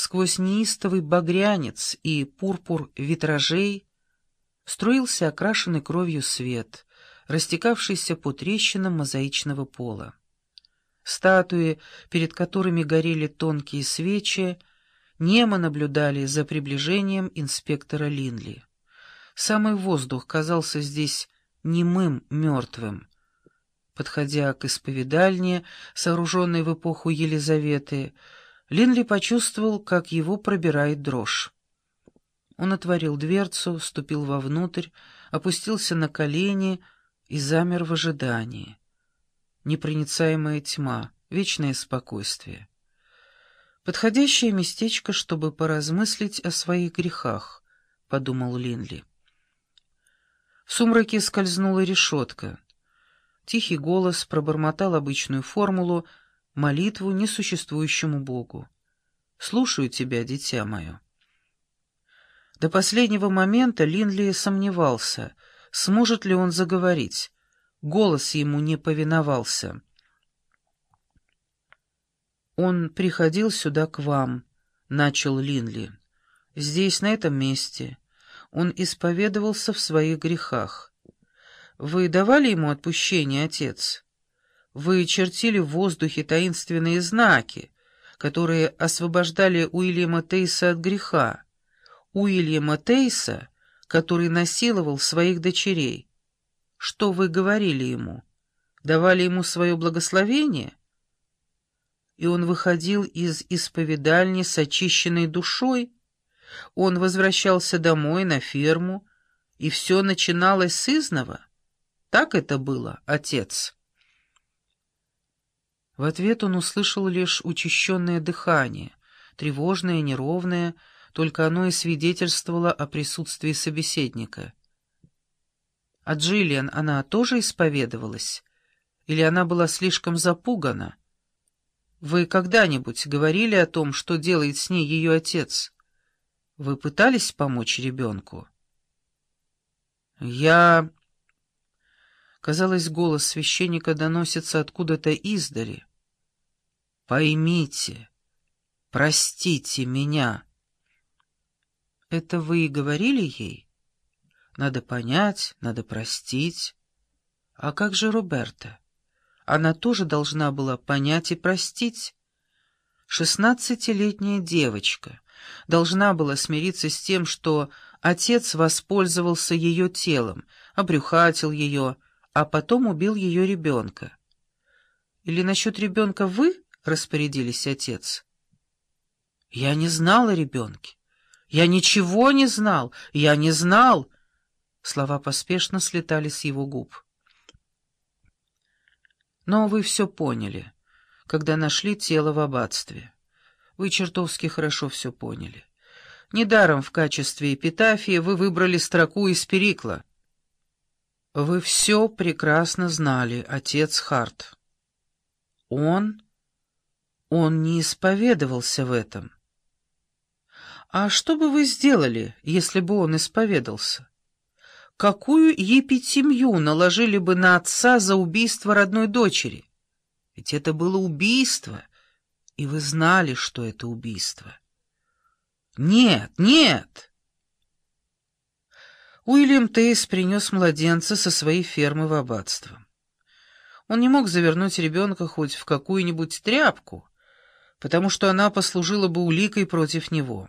сквозь неистовый багрянец и пурпур витражей, струился окрашенный кровью свет, растекавшийся по трещинам мозаичного пола. Статуи, перед которыми горели тонкие свечи, немо наблюдали за приближением инспектора Линли. Самый воздух казался здесь немым, мертвым. Подходя к исповедальне, сооруженной в эпоху Елизаветы, Линли почувствовал, как его пробирает дрожь. Он отворил дверцу, ступил вовнутрь, опустился на колени и замер в ожидании. Непроницаемая тьма, вечное спокойствие. Подходящее местечко, чтобы поразмыслить о своих грехах, — подумал Линли. В сумраке скользнула решетка. Тихий голос пробормотал обычную формулу, молитву несуществующему Богу. «Слушаю тебя, дитя мое». До последнего момента Линли сомневался, сможет ли он заговорить. Голос ему не повиновался. «Он приходил сюда к вам», — начал Линли. «Здесь, на этом месте, он исповедовался в своих грехах. Вы давали ему отпущение, отец? Вы чертили в воздухе таинственные знаки, которые освобождали Уильяма Тейса от греха. Уильяма Тейса, который насиловал своих дочерей. Что вы говорили ему? Давали ему свое благословение?» И он выходил из исповедальни с очищенной душой, он возвращался домой, на ферму, и все начиналось с изного. Так это было, отец. В ответ он услышал лишь учащенное дыхание, тревожное, неровное, только оно и свидетельствовало о присутствии собеседника. А Джиллиан, она тоже исповедовалась? Или она была слишком запугана? Вы когда-нибудь говорили о том, что делает с ней ее отец? Вы пытались помочь ребенку? Я... Казалось, голос священника доносится откуда-то издали. Поймите, простите меня. Это вы и говорили ей? Надо понять, надо простить. А как же Роберта? Она тоже должна была понять и простить. Шестнадцатилетняя девочка — должна была смириться с тем, что отец воспользовался ее телом, обрюхатил ее, а потом убил ее ребенка. Или насчет ребенка вы распорядились, отец? Я не знал о ребенке. Я ничего не знал. Я не знал. Слова поспешно слетали с его губ. Но вы все поняли, когда нашли тело в аббатстве. Вы чертовски хорошо все поняли. Недаром в качестве эпитафии вы выбрали строку из Перикла. Вы все прекрасно знали, отец Харт. Он... он не исповедовался в этом. А что бы вы сделали, если бы он исповедался? Какую епитемью наложили бы на отца за убийство родной дочери? Ведь это было убийство, и вы знали, что это убийство. Нет, нет! Уильям Тейс принес младенца со своей фермы в аббатство. Он не мог завернуть ребенка хоть в какую-нибудь тряпку, потому что она послужила бы уликой против него.